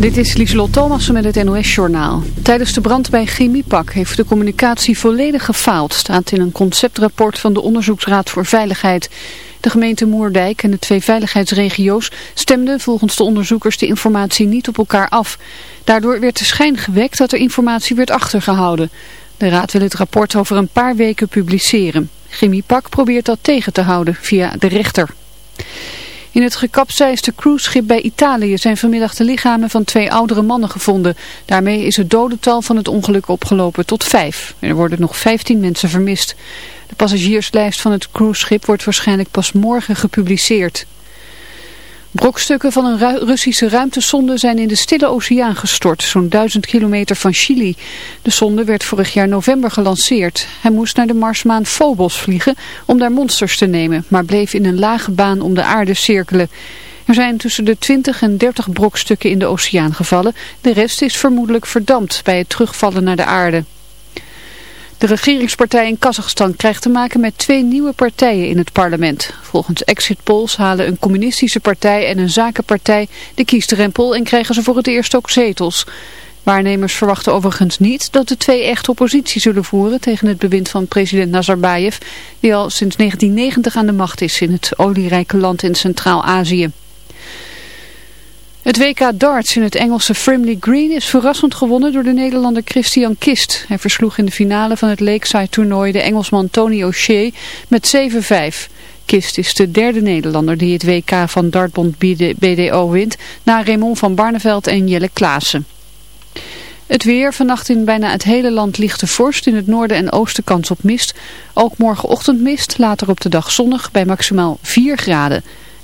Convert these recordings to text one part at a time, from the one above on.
Dit is Lieselot Thomassen met het NOS-journaal. Tijdens de brand bij Chemiepak heeft de communicatie volledig gefaald, staat in een conceptrapport van de Onderzoeksraad voor Veiligheid. De gemeente Moerdijk en de twee veiligheidsregio's stemden volgens de onderzoekers de informatie niet op elkaar af. Daardoor werd de schijn gewekt dat er informatie werd achtergehouden. De raad wil het rapport over een paar weken publiceren. Chemiepak probeert dat tegen te houden via de rechter. In het gekapseisde cruiseschip bij Italië zijn vanmiddag de lichamen van twee oudere mannen gevonden. Daarmee is het dodental van het ongeluk opgelopen tot vijf. Er worden nog vijftien mensen vermist. De passagierslijst van het cruiseschip wordt waarschijnlijk pas morgen gepubliceerd. Brokstukken van een Russische ruimtesonde zijn in de Stille Oceaan gestort, zo'n duizend kilometer van Chili. De sonde werd vorig jaar november gelanceerd. Hij moest naar de Marsmaan Phobos vliegen om daar monsters te nemen, maar bleef in een lage baan om de aarde cirkelen. Er zijn tussen de 20 en 30 brokstukken in de oceaan gevallen. De rest is vermoedelijk verdampt bij het terugvallen naar de aarde. De regeringspartij in Kazachstan krijgt te maken met twee nieuwe partijen in het parlement. Volgens exit polls halen een communistische partij en een zakenpartij de kiesdrempel en krijgen ze voor het eerst ook zetels. Waarnemers verwachten overigens niet dat de twee echt oppositie zullen voeren tegen het bewind van president Nazarbayev, die al sinds 1990 aan de macht is in het olierijke land in Centraal-Azië. Het WK darts in het Engelse Frimley Green is verrassend gewonnen door de Nederlander Christian Kist. Hij versloeg in de finale van het Lakeside toernooi de Engelsman Tony O'Shea met 7-5. Kist is de derde Nederlander die het WK van dartbond BDO wint, na Raymond van Barneveld en Jelle Klaassen. Het weer, vannacht in bijna het hele land lichte vorst, in het noorden en oosten kans op mist. Ook morgenochtend mist, later op de dag zonnig bij maximaal 4 graden.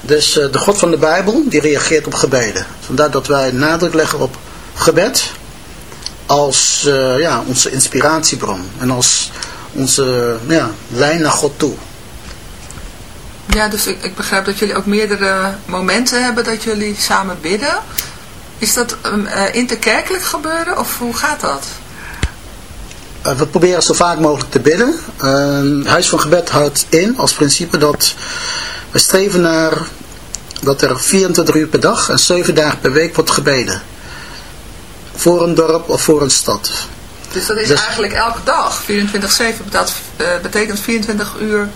Dus uh, de God van de Bijbel die reageert op gebeden. Vandaar dat wij nadruk leggen op gebed als ja, onze inspiratiebron. En als onze ja, lijn naar God toe. Ja, dus ik, ik begrijp dat jullie ook meerdere momenten hebben dat jullie samen bidden. Is dat uh, interkerkelijk gebeuren of hoe gaat dat? We proberen zo vaak mogelijk te bidden. Uh, Huis van Gebed houdt in als principe dat we streven naar dat er 24 uur per dag en 7 dagen per week wordt gebeden. Voor een dorp of voor een stad. Dus dat is dus, eigenlijk elke dag. 24-7 betekent 24 uur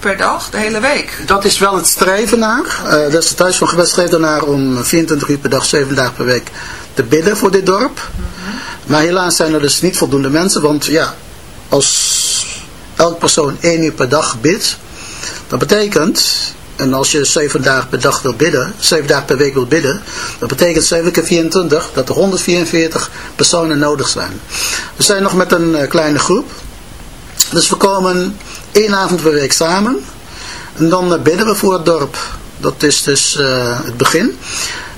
per dag, de hele week? Dat is wel het streven naar. Uh, dat is het Huis van Gebed streeft ernaar om 24 uur per dag, 7 dagen per week te bidden voor dit dorp. Mhm. Maar helaas zijn er dus niet voldoende mensen, want ja, als elke persoon 1 uur per dag bidt, dat betekent, en als je 7 dagen per dag wil bidden, 7 dagen per week wil bidden, dat betekent 7 keer 24, dat er 144 personen nodig zijn. We zijn nog met een uh, kleine groep, dus we komen één avond per week samen. En dan eh, bidden we voor het dorp. Dat is dus uh, het begin.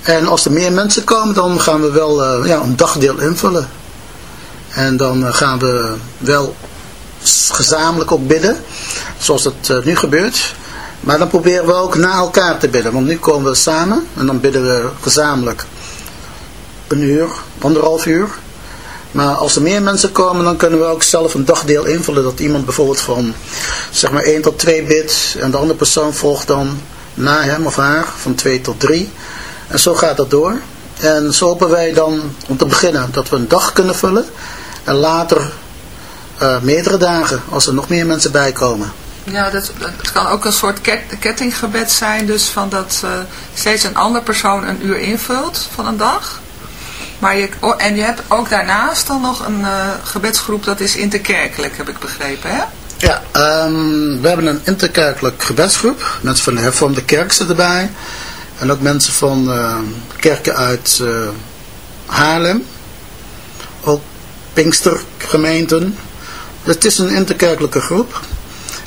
En als er meer mensen komen, dan gaan we wel ja, een dagdeel invullen. En dan gaan we wel gezamenlijk ook bidden. Zoals het nu gebeurt. Maar dan proberen we ook na elkaar te bidden. Want nu komen we samen en dan bidden we gezamenlijk een uur, anderhalf uur. Maar als er meer mensen komen, dan kunnen we ook zelf een dagdeel invullen. Dat iemand bijvoorbeeld van zeg maar 1 tot 2 bidt. En de andere persoon volgt dan na hem of haar van 2 tot 3. En zo gaat dat door. En zo hopen wij dan om te beginnen dat we een dag kunnen vullen. En later uh, meerdere dagen als er nog meer mensen bij komen. Ja, dat, het kan ook een soort kettinggebed zijn. Dus van dat uh, steeds een andere persoon een uur invult van een dag. Maar je, en je hebt ook daarnaast dan nog een uh, gebedsgroep, dat is interkerkelijk, heb ik begrepen, hè? Ja, um, we hebben een interkerkelijk gebedsgroep. Mensen van de hervormde kerk zitten erbij. En ook mensen van uh, kerken uit uh, Haarlem. Ook Pinkstergemeenten. Dus het is een interkerkelijke groep.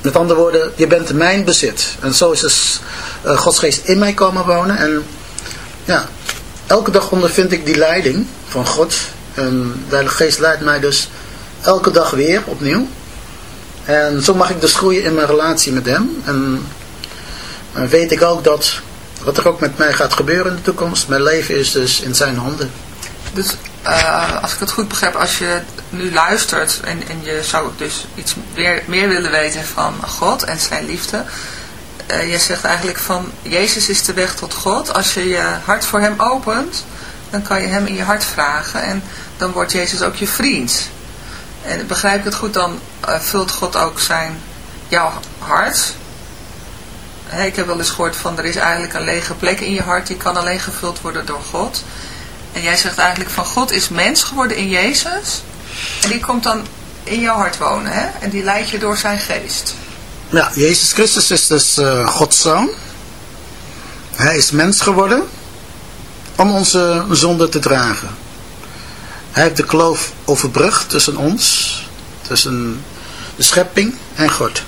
met andere woorden, je bent mijn bezit. En zo is dus uh, Gods geest in mij komen wonen. En ja, elke dag ondervind ik die leiding van God. En de Heilige Geest leidt mij dus elke dag weer opnieuw. En zo mag ik dus groeien in mijn relatie met hem. En, en weet ik ook dat wat er ook met mij gaat gebeuren in de toekomst. Mijn leven is dus in zijn handen. Dus uh, als ik het goed begrijp, als je nu luistert en, en je zou dus iets meer, willen weten van God en zijn liefde. Uh, je zegt eigenlijk van Jezus is de weg tot God. Als je je hart voor hem opent, dan kan je hem in je hart vragen en dan wordt Jezus ook je vriend. En begrijp ik het goed, dan uh, vult God ook zijn, jouw hart. Ik heb wel eens gehoord van er is eigenlijk een lege plek in je hart, die kan alleen gevuld worden door God. En jij zegt eigenlijk van God is mens geworden in Jezus. En die komt dan in jouw hart wonen. Hè? En die leidt je door zijn geest. Ja, Jezus Christus is dus uh, Gods zoon. Hij is mens geworden om onze zonde te dragen. Hij heeft de kloof overbrugd tussen ons, tussen de schepping en God.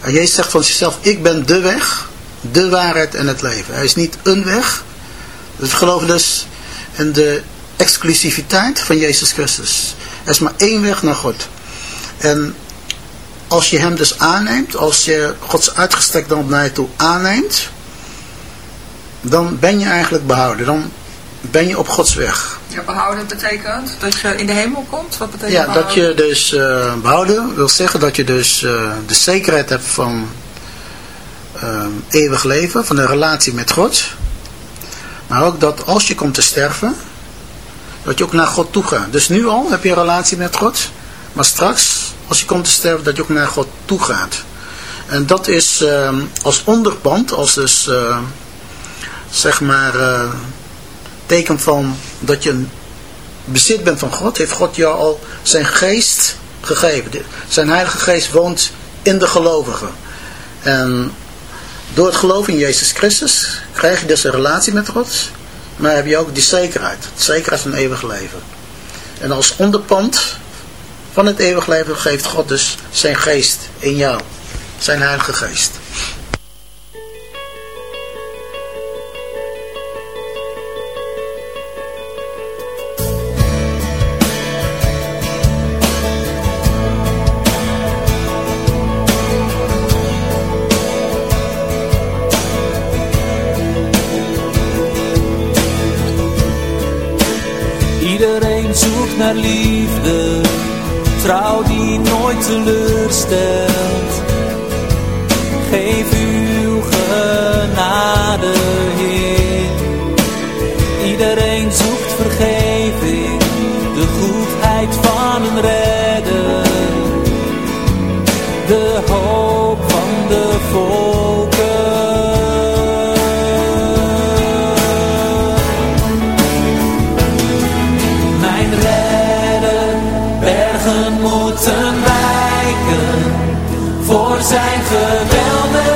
En Jezus zegt van zichzelf, ik ben de weg, de waarheid en het leven. Hij is niet een weg. We geloven dus in de exclusiviteit van Jezus Christus. Er is maar één weg naar God. En als je hem dus aanneemt, als je Gods uitgestrekte hand naar je toe aanneemt, dan ben je eigenlijk behouden. Dan ben je op Gods weg. Ja, behouden betekent dat je in de hemel komt? Wat betekent ja, behouden? dat je dus uh, behouden wil zeggen dat je dus uh, de zekerheid hebt van uh, eeuwig leven, van een relatie met God. Maar ook dat als je komt te sterven, dat je ook naar God toe gaat. Dus nu al heb je een relatie met God, maar straks, als je komt te sterven, dat je ook naar God toe gaat. En dat is als onderpand, als dus, zeg maar teken van dat je bezit bent van God, heeft God jou al zijn geest gegeven. Zijn heilige geest woont in de gelovigen. En door het geloof in Jezus Christus krijg je dus een relatie met God, maar heb je ook die zekerheid, de zekerheid van eeuwig leven. En als onderpand van het eeuwig leven geeft God dus zijn geest in jou, zijn heilige geest. Zoekt naar liefde, trouw die nooit teleurstelt. Geef uw zijn geweldige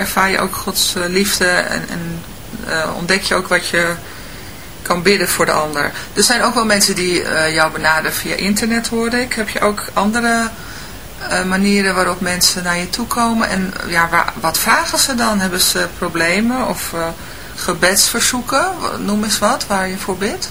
ervaar je ook Gods eh, liefde en, en eh, ontdek je ook wat je kan bidden voor de ander. Er zijn ook wel mensen die eh, jou benaderen via internet, hoorde ik. Heb je ook andere manieren waarop mensen naar je toe komen? En ja, waar, wat vragen ze dan? Hebben ze problemen of gebedsverzoeken? Noem eens wat, waar je voor bidt.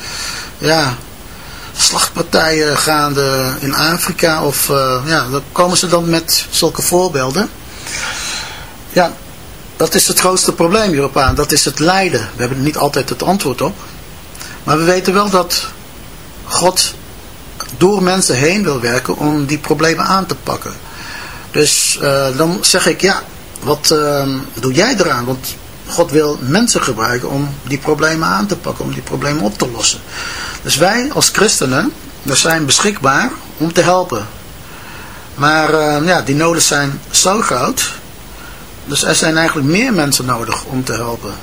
ja, slachtpartijen gaande in Afrika. Of, eh, ja, dan komen ze dan met zulke voorbeelden. Ja, dat is het grootste probleem hierop aan. Dat is het lijden. We hebben niet altijd het antwoord op. Maar we weten wel dat God door mensen heen wil werken om die problemen aan te pakken. Dus eh, dan zeg ik, ja, wat eh, doe jij eraan? Want God wil mensen gebruiken om die problemen aan te pakken, om die problemen op te lossen. Dus wij als christenen, we zijn beschikbaar om te helpen. Maar eh, ja, die noden zijn zo groot. Dus er zijn eigenlijk meer mensen nodig om te helpen.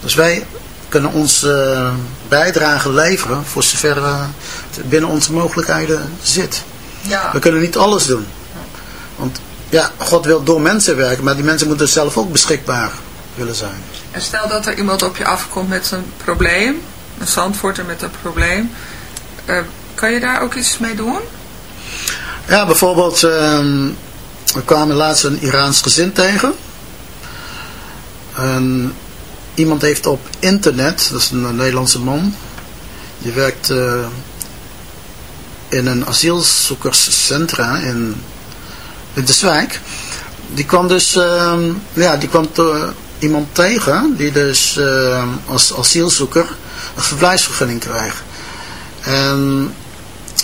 Dus wij kunnen onze bijdrage leveren voor zover eh, het binnen onze mogelijkheden zit. Ja. We kunnen niet alles doen. Want ja, God wil door mensen werken, maar die mensen moeten zelf ook beschikbaar willen zijn. En stel dat er iemand op je afkomt met een probleem, een zandvoorter met een probleem, eh, kan je daar ook iets mee doen? Ja, bijvoorbeeld, ehm, we kwamen laatst een Iraans gezin tegen. En iemand heeft op internet, dat is een Nederlandse man, die werkt eh, in een asielzoekerscentra in Winterswijk. Die kwam dus, ehm, ja, die kwam te- iemand tegen die dus ehm, als asielzoeker een verblijfsvergunning krijgt. En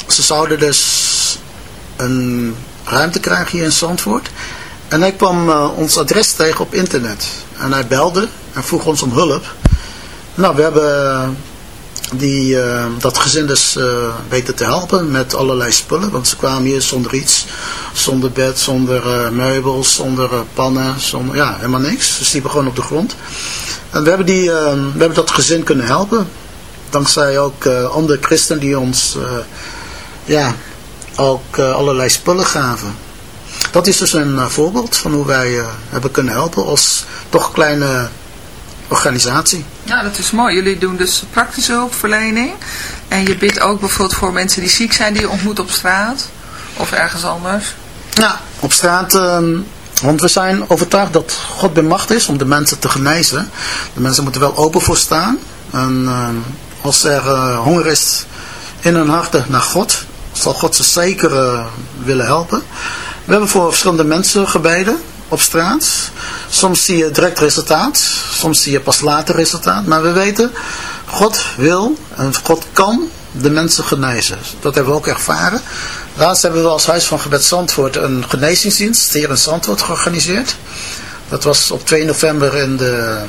ze zouden dus een ruimte krijgen hier in Zandvoort. En hij kwam eh, ons adres tegen op internet. En hij belde en vroeg ons om hulp. Nou, we hebben die, eh, dat gezin dus eh, weten te helpen met allerlei spullen. Want ze kwamen hier zonder iets. Zonder bed, zonder eh, meubels, zonder pannen, zonder, ja, helemaal niks. Ze sliepen gewoon op de grond. En we hebben, die, we hebben dat gezin kunnen helpen. Dankzij ook andere christenen die ons ja, ook allerlei spullen gaven. Dat is dus een voorbeeld van hoe wij hebben kunnen helpen als toch kleine organisatie. Ja, dat is mooi. Jullie doen dus praktische hulpverlening. En je bidt ook bijvoorbeeld voor mensen die ziek zijn, die je ontmoet op straat. Of ergens anders. Ja, op straat, ehm, want we zijn overtuigd dat God bij macht is om de mensen te genezen. De mensen moeten wel open voor staan. En ehm, als er eh, honger is in hun harten naar God, zal God ze zeker eh, willen helpen. We hebben voor verschillende mensen gebeden op straat. Soms zie je direct resultaat, soms zie je pas later resultaat. Maar we weten, God wil en God kan de mensen genezen. Dat hebben we ook ervaren. Laatst hebben we als Huis van Gebed Zandvoort een genezingsdienst hier in Zandvoort georganiseerd. Dat was op 2 november in de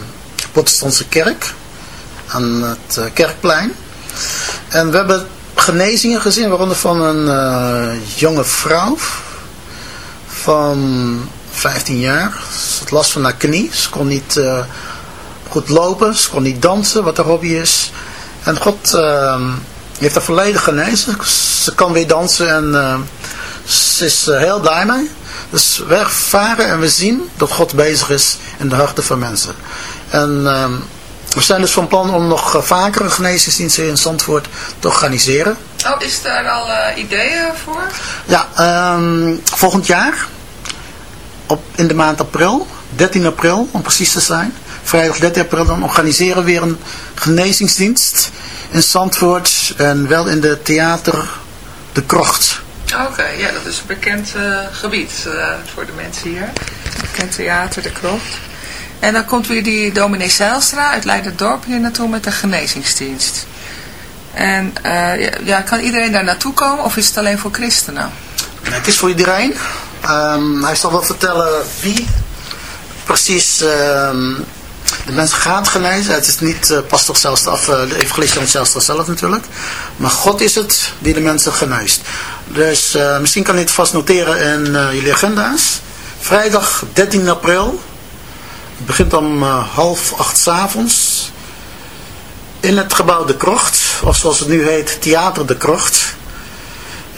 protestantse kerk aan het eh, kerkplein. En we hebben genezingen gezien, waaronder van een eh, jonge vrouw van 15 jaar. Ze had last van haar knie. Ze kon niet eh, goed lopen, ze kon niet dansen, wat haar hobby is. En God eh, heeft haar volledig genezen. Ze kan weer dansen en eh, ze is er heel blij mee. Dus we ervaren en we zien dat God bezig is in de harten van mensen. En ehm, We zijn dus van plan om nog eh, vaker een genezingsdienst in Zandvoort te organiseren. Oh, is daar al eh, ideeën voor? Ja, ehm, volgend jaar, op, in de maand april, 13 april om precies te zijn, vrijdag 13 april, dan organiseren we weer een genezingsdienst in Zandvoort en wel in de theater De Krocht. Oké, ja, dat is een bekend eh, gebied eh, voor de mensen hier. Bekend theater, de krocht. En dan komt weer die dominee Zijlstra uit Leiderdorp hier naartoe met de genezingsdienst. En eh, ja, kan iedereen daar naartoe komen of is het alleen voor christenen? Het is voor iedereen. Ehm, hij zal wel vertellen wie precies ehm, de mensen gaat genezen. Het is niet uh, pastor Zijlstra of de evangelist Zijlstra zelf natuurlijk. Maar God is het die de mensen geneest. Dus eh, misschien kan je het vast noteren in eh, jullie agenda's. Vrijdag 13 april. Het begint om eh, half acht 's avonds. In het gebouw De Krocht. Of zoals het nu heet, Theater De Krocht.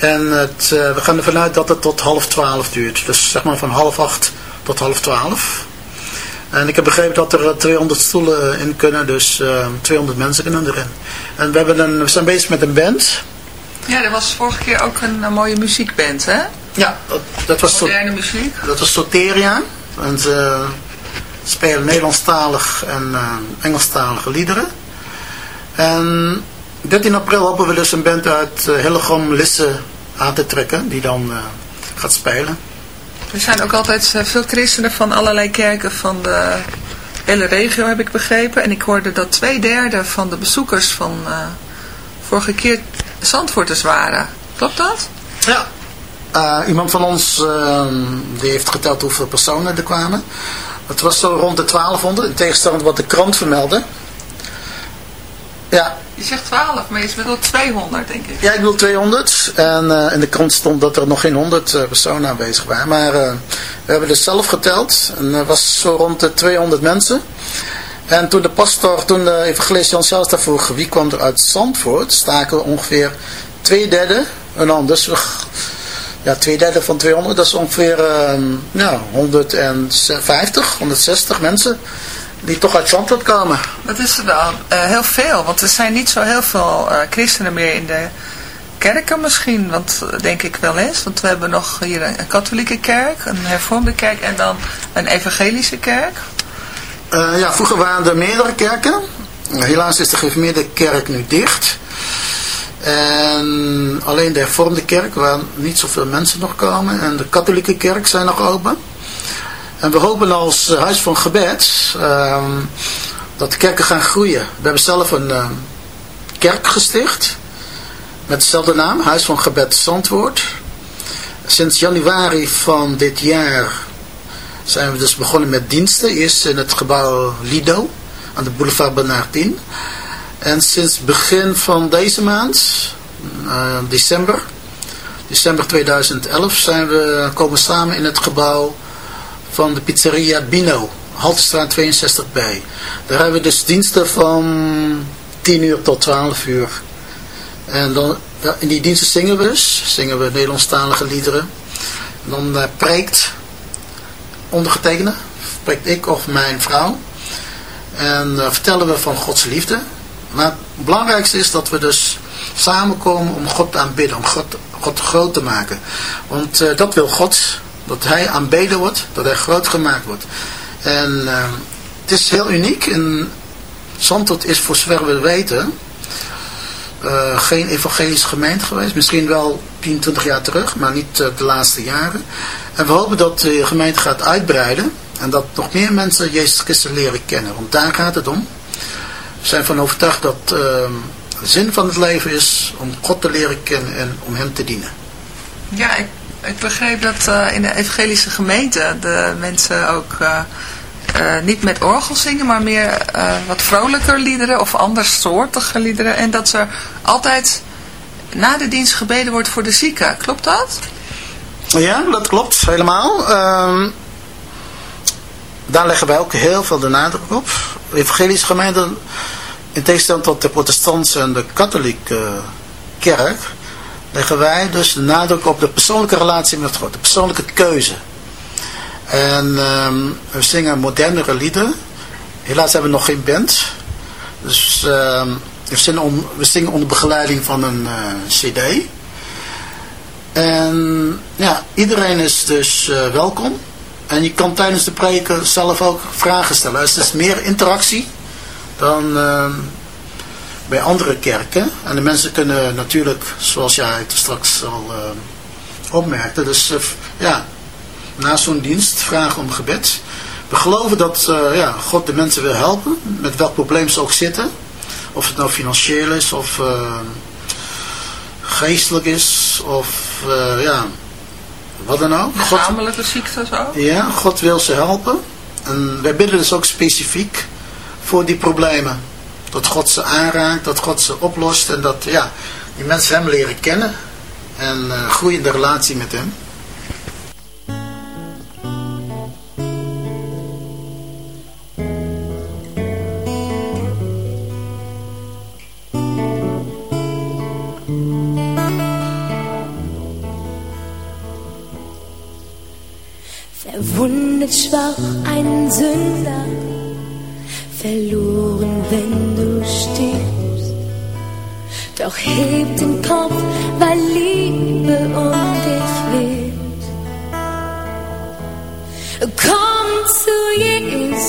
En het, eh, we gaan ervan uit dat het tot half twaalf duurt. Dus zeg maar van half acht tot half twaalf. En ik heb begrepen dat er eh, 200 stoelen in kunnen, dus eh, 200 mensen kunnen erin. En we, hebben een, we zijn bezig met een band. Ja, er was vorige keer ook een, een mooie muziekband, hè? Ja, dat, dat was, Moderne muziek. dat was Soteria. En ze spelen Nederlandstalig en eh, Engelstalige liederen. En 13 april hopen we dus een band uit uh, Hillegom Lisse aan te trekken, die dan eh, gaat spelen. Er zijn ook altijd eh, veel christenen van allerlei kerken van de hele regio, heb ik begrepen. En ik hoorde dat twee derde van de bezoekers van eh, vorige keer Zandvoorters waren. Klopt dat? Ja. Iemand van ons eh, die heeft geteld hoeveel personen er kwamen. Het was zo rond de 1200, in tegenstelling tot wat de krant vermeldde. Ja, Je zegt 12, maar je bedoelt 200, denk ik. ja ik bedoel 200. En eh, in de krant stond dat er nog geen 100 eh, personen aanwezig waren. Maar eh, we hebben dus zelf geteld. En er was zo rond de 200 mensen. En toen de pastor, toen de evangelist Jan Zijlstra vroeg wie kwam er uit Zandvoort, staken we ongeveer twee derde een hand. Dus we, ja, twee derde van 200, dat is ongeveer eh, ja, 150, 160 mensen die toch uit Zandvoort komen. Dat is wel eh, heel veel, want er zijn niet zo heel veel eh, christenen meer in de kerken misschien, want eh, denk ik wel eens. Want we hebben nog hier een, een katholieke kerk, een hervormde kerk en dan een evangelische kerk. Ja, vroeger waren er meerdere kerken. Helaas is de gereformeerde kerk nu dicht. En alleen de hervormde kerk, waar niet zoveel mensen nog komen. En de katholieke kerk zijn nog open. En we hopen als eh, huis van gebed ehm, dat de kerken gaan groeien. We hebben zelf een ehm, kerk gesticht. Met dezelfde naam, Huis van Gebed Zandwoord. Sinds januari van dit jaar zijn we dus begonnen met diensten. Eerst in het gebouw Lido aan de boulevard Bernardin. En sinds begin van deze maand, eh, december, december 2011, zijn we komen samen in het gebouw van de pizzeria Bino, Haltestraat 62B. Daar hebben we dus diensten van 10 uur tot 12 uur. En dan, in die diensten zingen we dus, zingen we Nederlandstalige liederen. En dan eh, preekt ondergetekende, spreekt ik of mijn vrouw. En uh, vertellen we van Gods liefde. Maar het belangrijkste is dat we dus samenkomen om God te aanbidden, om God, God groot te maken. Want uh, dat wil God, dat Hij aanbeden wordt, dat Hij groot gemaakt wordt. En uh, het is heel uniek. En is voor zover we weten uh, geen evangelische gemeente geweest. Misschien wel 10, 20 jaar terug, maar niet uh, de laatste jaren. En we hopen dat de gemeente gaat uitbreiden. En dat nog meer mensen Jezus Christus leren kennen. Want daar gaat het om. We zijn van overtuigd dat uh, de zin van het leven is om God te leren kennen en om Hem te dienen. Ja, ik, ik begreep dat uh, in de evangelische gemeente de mensen ook uh, uh, niet met orgel zingen, maar meer wat vrolijker liederen of andersoortige liederen. En dat er altijd na de dienst gebeden wordt voor de zieken. Klopt dat? Ja, dat klopt helemaal. Uh, daar leggen wij ook heel veel de nadruk op. De evangelische gemeente, in tegenstelling tot de protestantse en de katholieke kerk, leggen wij dus de nadruk op de persoonlijke relatie met God, de persoonlijke keuze. En um, we zingen modernere liederen. Helaas hebben we nog geen band. Dus ehm, we, zingen we zingen onder begeleiding van een eh, cd. En ja, iedereen is dus eh, welkom. En je kan tijdens de preken zelf ook vragen stellen. Het is meer interactie dan ehm, bij andere kerken. En de mensen kunnen natuurlijk, zoals jij het straks al eh, opmerkte, dus eh, ja, na zo'n dienst vragen om gebed. We geloven dat eh, ja, God de mensen wil helpen, met welk probleem ze ook zitten. Of het nou financieel is, of geestelijk is, of ja, wat dan ook. God, Lichamelijke ziektes ook. ja, God wil ze helpen. En wij bidden dus ook specifiek voor die problemen. Dat God ze aanraakt, dat God ze oplost en dat ja, die mensen hem leren kennen. En eh, groeien de relatie met hem. Verwundet schwach ein Sünder, verloren, wenn. Doch heb den Kopf, weil Liebe um dich lebt. Komm zu Jesus,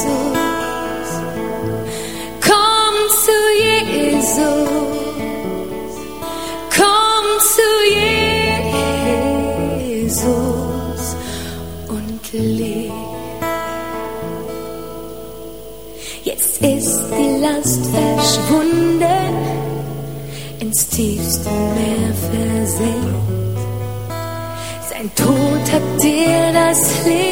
komm zu Jesus, komm zu Jesus und leb. Jetzt ist die Last verschwunden, ins tiefste Meer versenkt. Sein Tod hat dir das Leben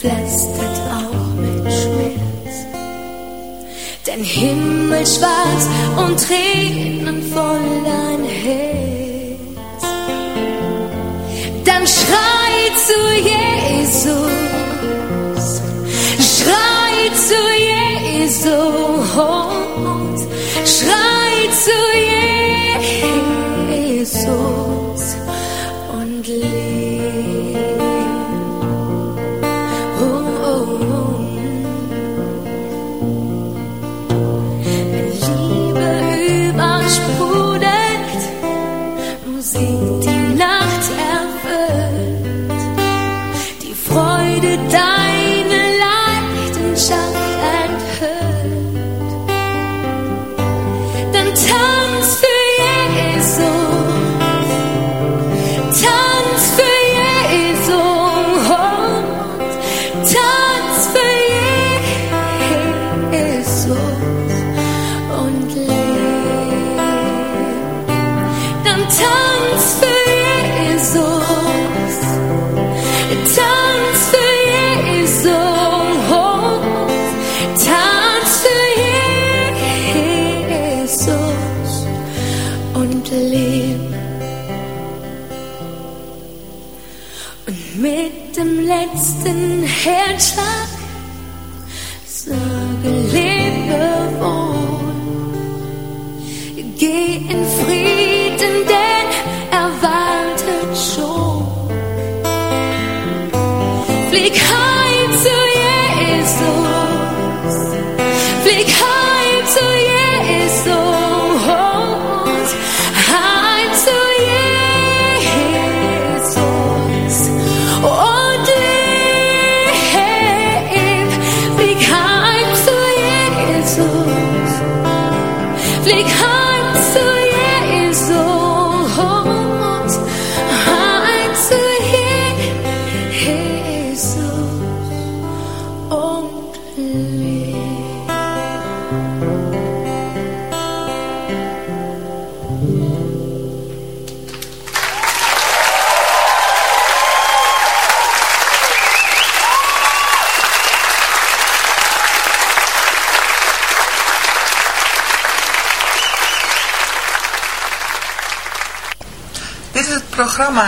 gepflastert auch mit Schmerz. Dein Himmel schwarz und Tränen voll dein Herz. Dann schrei zu Jesus, schrei zu Jesus, schrei zu Jesus and hair.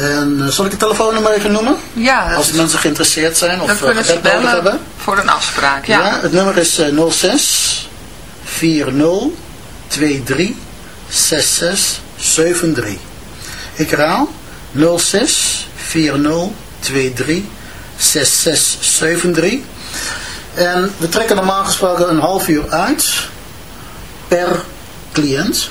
En eh, zal ik het telefoonnummer even noemen? Ja, Als mensen geïnteresseerd zijn of dan eh, kunnen ze gebed nodig bellen hebben. voor een afspraak. Ja. Ja. het nummer is eh, 06 40 23 66 73. Ik herhaal 06 40 23 66 73. En we trekken normaal gesproken een half uur uit per cliënt.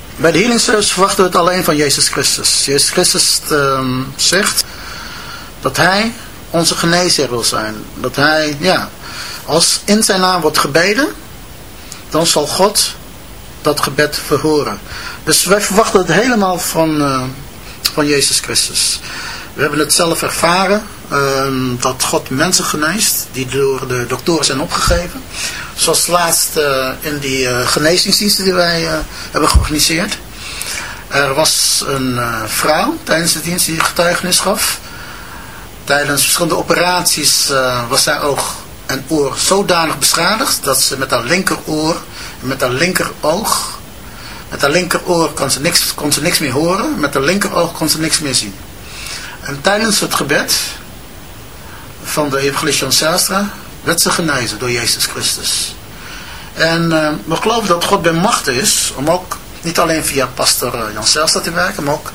Bij de healing verwachten we het alleen van Jezus Christus. Jezus Christus ehm, zegt dat hij onze geneesheer wil zijn. Dat hij, ja, als in zijn naam wordt gebeden, dan zal God dat gebed verhoren. Dus wij verwachten het helemaal van, eh, van Jezus Christus. We hebben het zelf ervaren, ehm, dat God mensen geneest die door de doktoren zijn opgegeven. Zoals laatst eh, in die eh, genezingsdiensten die wij eh, hebben georganiseerd. Er was een vrouw tijdens de dienst die getuigenis gaf. Tijdens verschillende operaties was haar oog en oor zodanig beschadigd dat ze met haar linkeroor en met haar linkeroog, met haar linkeroor kon ze, niks, kon ze niks meer horen, met haar linkeroog kon ze niks meer zien. En tijdens het gebed van de evangelist Jan Zijlstra werd ze genezen door Jezus Christus. En eh, we geloven dat God bij macht is om ook niet alleen via pastor eh, Jan Zijlstra te werken, maar ook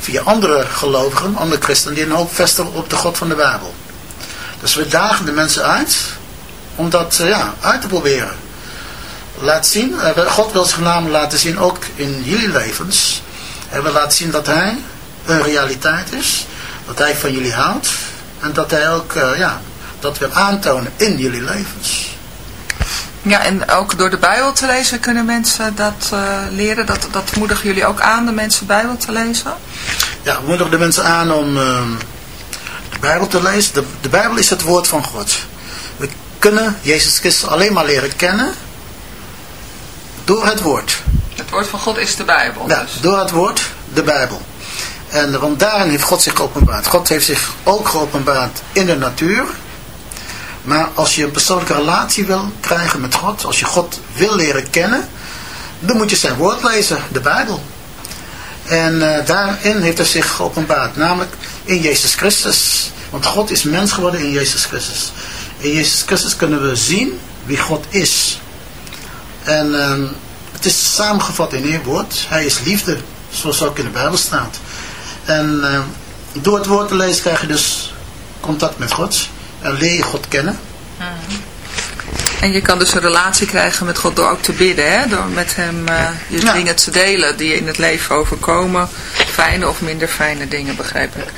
via andere gelovigen, andere christenen die een hoop vestigen op de God van de Bijbel. Dus we dagen de mensen uit om dat eh, ja, uit te proberen. Laat zien, eh, God wil zich namelijk laten zien, ook in jullie levens. Hij wil laten zien dat hij een realiteit is. Dat hij van jullie houdt. En dat hij ook, ja, dat wil aantonen in jullie levens. Ja, en ook door de Bijbel te lezen kunnen mensen dat eh, leren. Dat, dat moedigen jullie ook aan, de mensen Bijbel te lezen? Ja, we moedigen de mensen aan om ehm, de Bijbel te lezen. De, de Bijbel is het woord van God. We kunnen Jezus Christus alleen maar leren kennen door het woord. Het woord van God is de Bijbel Ja, dus. door het woord, de Bijbel. En want daarin heeft God zich geopenbaard. God heeft zich ook geopenbaard in de natuur. Maar als je een persoonlijke relatie wil krijgen met God, als je God wil leren kennen, dan moet je zijn woord lezen, de Bijbel. En eh, daarin heeft hij zich geopenbaard, namelijk in Jezus Christus. Want God is mens geworden in Jezus Christus. In Jezus Christus kunnen we zien wie God is. En ehm, het is samengevat in één woord. Hij is liefde, zoals ook in de Bijbel staat. En ehm, door het woord te lezen krijg je dus contact met God. En leer je God kennen. En je kan dus een relatie krijgen met God door ook te bidden. Hè? Door met hem eh, je Ja. dingen te delen die je in het leven overkomen. Fijne of minder fijne dingen, begrijp ik.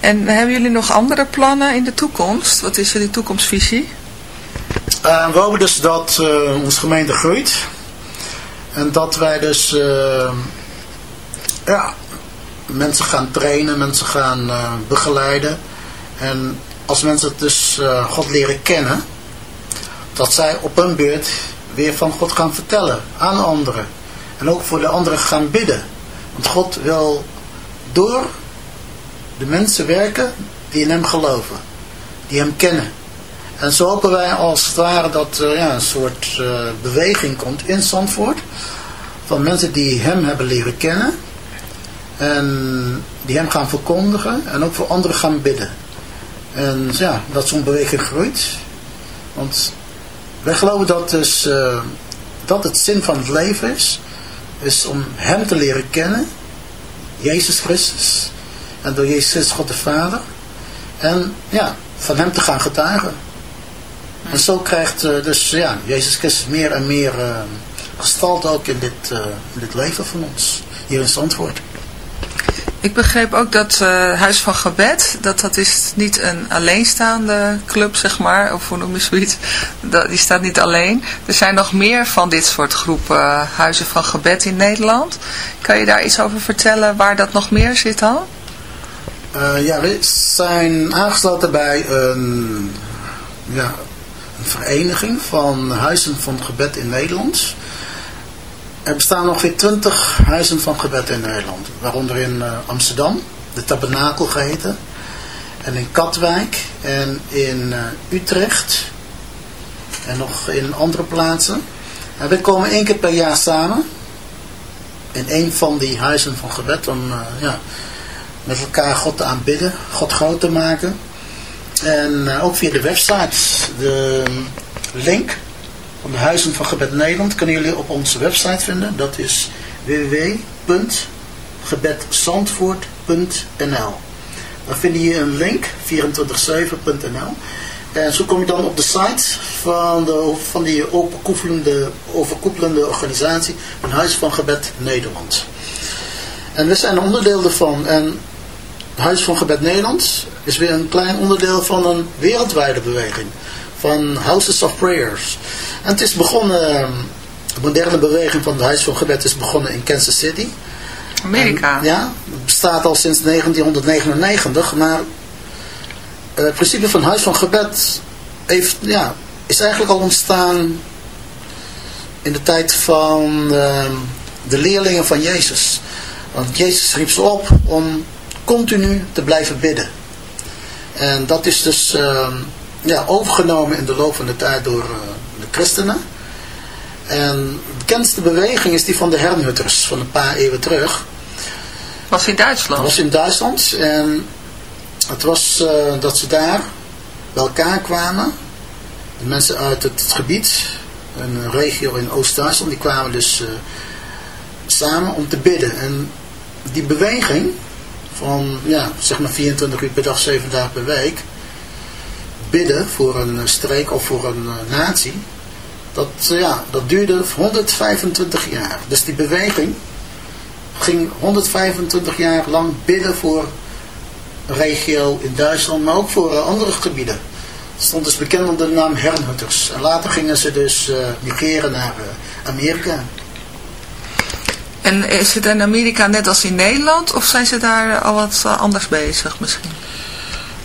En hebben jullie nog andere plannen in de toekomst? Wat is jullie toekomstvisie? Eh, we hopen dus dat eh, onze gemeente groeit. En dat wij dus ja, mensen gaan trainen, mensen gaan begeleiden. En als mensen dus eh, God leren kennen, dat zij op hun beurt weer van God gaan vertellen aan anderen. En ook voor de anderen gaan bidden. Want God wil door de mensen werken die in hem geloven. Die hem kennen. En zo hopen wij als het ware dat er ja, een soort eh, beweging komt in Zandvoort. Van mensen die hem hebben leren kennen. En die hem gaan verkondigen. En ook voor anderen gaan bidden. En ja, dat zo'n beweging groeit. Want wij geloven dat, dus, eh, dat het zin van het leven is. Is om hem te leren kennen. Jezus Christus. En door Jezus Christus God de Vader. En ja, van hem te gaan getuigen. En zo krijgt eh, dus ja, Jezus Christus meer en meer gestalte ook in dit, in dit leven van ons. Hier in Zandvoort. Ik begreep ook dat eh, Huis van Gebed, dat dat is niet een alleenstaande club, zeg maar, of hoe noem je zoiets, dat, die staat niet alleen. Er zijn nog meer van dit soort groepen eh, Huizen van Gebed in Nederland. Kan je daar iets over vertellen waar dat nog meer zit dan? Eh, ja, we zijn aangesloten bij een, ja, een vereniging van huizen van gebed in Nederland. Er bestaan ongeveer 20 huizen van gebed in Nederland. Waaronder in eh, Amsterdam, de Tabernakel geheten. En in Katwijk en in eh, Utrecht. En nog in andere plaatsen. En we komen één keer per jaar samen. In een van die huizen van gebed. Om eh, ja, met elkaar God te aanbidden, God groot te maken. En ook via de website, de link de Huizen van Gebed Nederland kunnen jullie op onze website vinden. Dat is www.gebedzandvoort.nl Daar vind je een link, 24-7.nl En zo kom je dan op de site van, de, van die overkoepelende, overkoepelende organisatie van Huis van Gebed Nederland. En we zijn onderdeel ervan. En Huis van Gebed Nederland is weer een klein onderdeel van een wereldwijde beweging. Van Houses of Prayers. En het is begonnen, de moderne beweging van het Huis van Gebed is begonnen in Kansas City. Amerika. En, ja, het bestaat al sinds 1999. Maar eh, het principe van Huis van Gebed heeft, ja, is eigenlijk al ontstaan in de tijd van eh, de leerlingen van Jezus. Want Jezus riep ze op om continu te blijven bidden. En dat is dus eh, ja, overgenomen in de loop van de tijd door eh, de christenen. En de bekendste beweging is die van de Herrnhutters van een paar eeuwen terug. Was in Duitsland. was in Duitsland. En het was eh, dat ze daar bij elkaar kwamen. De mensen uit het gebied, een regio in Oost-Duitsland, die kwamen dus eh, samen om te bidden. En die beweging van, ja, zeg maar 24 uur per dag, 7 dagen per week, bidden voor een eh, streek of voor een eh, natie, dat, eh, ja, dat duurde 125 jaar. Dus die beweging ging 125 jaar lang bidden voor een regio in Duitsland, maar ook voor andere gebieden. Het stond dus bekend onder de naam Herrnhutters. En later gingen ze dus migreren naar Amerika. En is het in Amerika net als in Nederland of zijn ze daar al wat anders bezig misschien?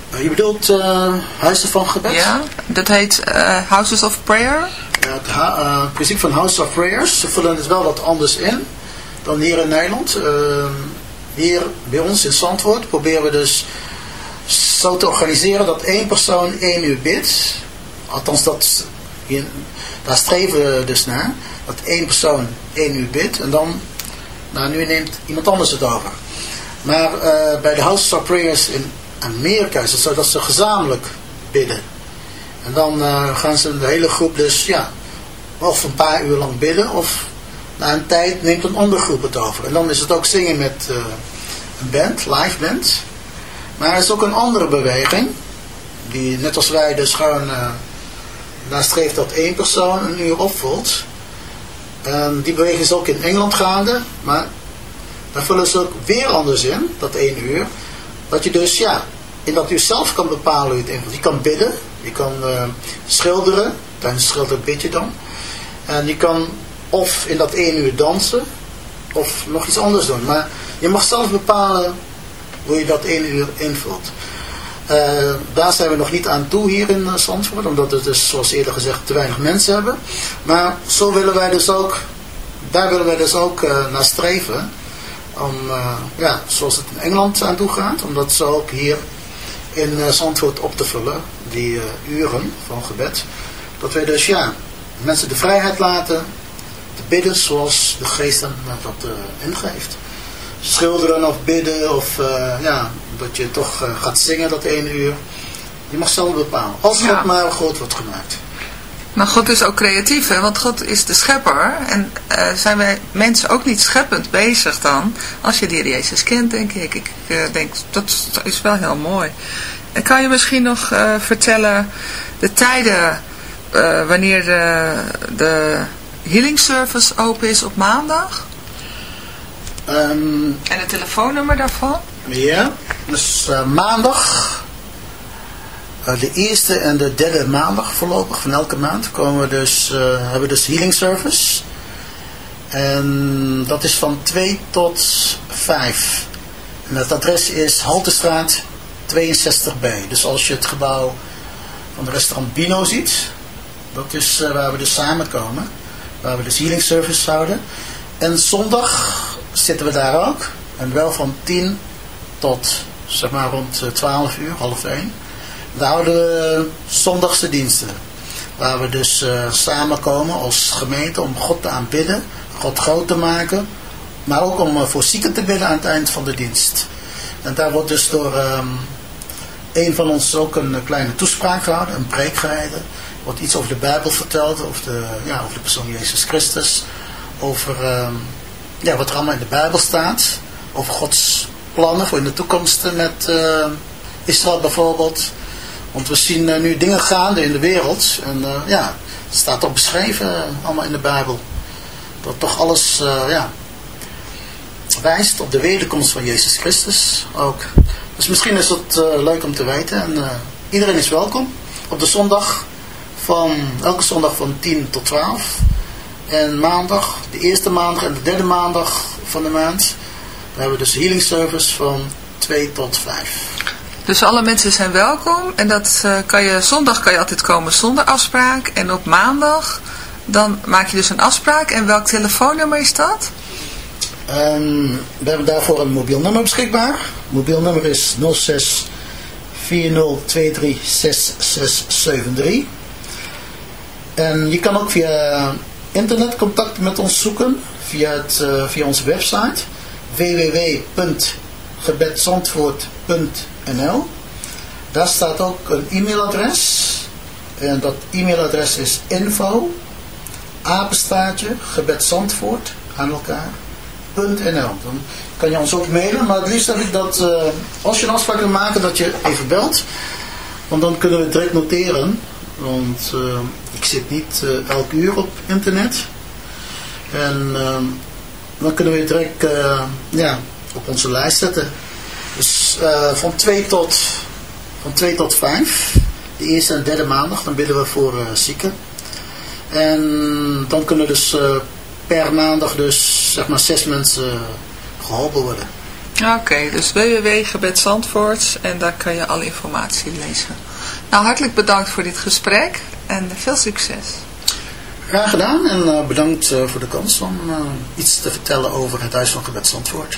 Eh, je bedoelt eh, huizen van gebed? Ja, dat heet eh, Houses of Prayer. Ja, het het principe van House of Prayers, ze vullen het wel wat anders in dan hier in Nederland. Ehm, hier bij ons in Zandvoort proberen we dus zo te organiseren dat één persoon één uur bidt. Althans, dat, daar streven we dus naar. Dat één persoon één uur bidt en dan, nou nu neemt iemand anders het over. Maar bij de House of Prayers in Amerika is het zo dat ze gezamenlijk bidden. En dan eh, gaan ze de hele groep dus, ja, of een paar uur lang bidden, of na een tijd neemt een andere groep het over. En dan is het ook zingen met eh, een band, live band. Maar er is ook een andere beweging, die net als wij dus gewoon eh nastreeft dat één persoon een uur opvult. En die beweging is ook in Engeland gaande, maar daar vullen ze ook weer anders in, dat één uur. Dat je dus, ja, in dat uur zelf kan bepalen hoe je het invult. Je kan bidden, je kan eh, schilderen, tijdens schilderen bid je dan. En je kan of in dat één uur dansen, of nog iets anders doen. Maar je mag zelf bepalen hoe je dat één uur invult. Eh, daar zijn we nog niet aan toe hier in eh, Zandvoort, omdat we dus, zoals eerder gezegd, te weinig mensen hebben. Maar zo willen wij dus ook, daar willen wij dus ook eh, naar streven. Om, eh, ja, zoals het in Engeland aan toe gaat, om dat zo ook hier in eh, Zandvoort op te vullen, die eh, uren van gebed. Dat wij dus, ja, mensen de vrijheid laten te bidden zoals de geest hen dat ingeeft. Schilderen of bidden of ja, dat je toch gaat zingen dat ene uur. Je mag zelf bepalen. Als Ja. God maar groot wordt gemaakt. Maar God is ook creatief, hè? want God is de schepper. En eh, zijn wij mensen ook niet scheppend bezig dan, als je de Heer Jezus kent, denk ik. Ik eh, denk, dat is wel heel mooi. En kan je misschien nog eh, vertellen de tijden wanneer de, de healing service open is op maandag? Ehm, En het telefoonnummer daarvan? Ja, dus maandag, de eerste en de derde maandag voorlopig van elke maand, komen we dus, eh, hebben we dus healing service. En dat is van 2 tot 5. En het adres is Haltestraat 62B. Dus als je het gebouw van de restaurant Bino ziet, dat is eh, waar we dus samenkomen. Waar we dus healing service houden. En zondag zitten we daar ook. En wel van 10 tot zeg maar rond eh, 12 uur, half 1. Daar houden zondagse diensten. Waar we dus eh, samenkomen als gemeente om God te aanbidden, God groot te maken. Maar ook om eh, voor zieken te bidden aan het eind van de dienst. En daar wordt dus door ehm, een van ons ook een eh, kleine toespraak gehouden, een preek gehouden. Wordt iets over de Bijbel verteld, over de, ja, over de persoon Jezus Christus. Over ehm, ja, wat er allemaal in de Bijbel staat. Over Gods plannen voor in de toekomst met eh, Israël bijvoorbeeld. Want we zien eh, nu dingen gaande in de wereld. En eh, ja, het staat ook beschreven eh, allemaal in de Bijbel. Dat toch alles ja, wijst op de wederkomst van Jezus Christus ook. Dus misschien is het leuk om te weten. En iedereen is welkom op de zondag van, elke zondag van 10 tot 12. En maandag, de eerste maandag en de derde maandag van de maand, hebben we dus healing service van 2 tot 5. Dus alle mensen zijn welkom. En dat eh, kan je, zondag kan je altijd komen zonder afspraak. En op maandag, dan maak je dus een afspraak. En welk telefoonnummer is dat? En we hebben daarvoor een mobiel nummer beschikbaar. Mobiel nummer is 06 4023 6673. En je kan ook via internet contact met ons zoeken. Via, het, eh, via onze website Daar staat ook een e-mailadres. En dat e-mailadres is info apenstaartje gebedsandvoort aan elkaar .nl. Dan kan je ons ook mailen, maar het liefst heb ik dat, eh, als je een afspraak wil maken, dat je even belt. Want dan kunnen we direct noteren. Want eh, ik zit niet eh, elk uur op internet. En dan kunnen we direct eh, ja, op onze lijst zetten. Dus eh, van 2 tot, van 2 tot 5. De eerste en derde maandag. Dan bidden we voor eh, zieken. En dan kunnen dus eh, per maandag dus zeg maar zes mensen geholpen worden. Oké, dus www.gebed Zandvoort en daar kan je alle informatie lezen. Nou, hartelijk bedankt voor dit gesprek en veel succes. Graag gedaan en bedankt voor de kans om iets te vertellen over het Huis van Gebed Zandvoort.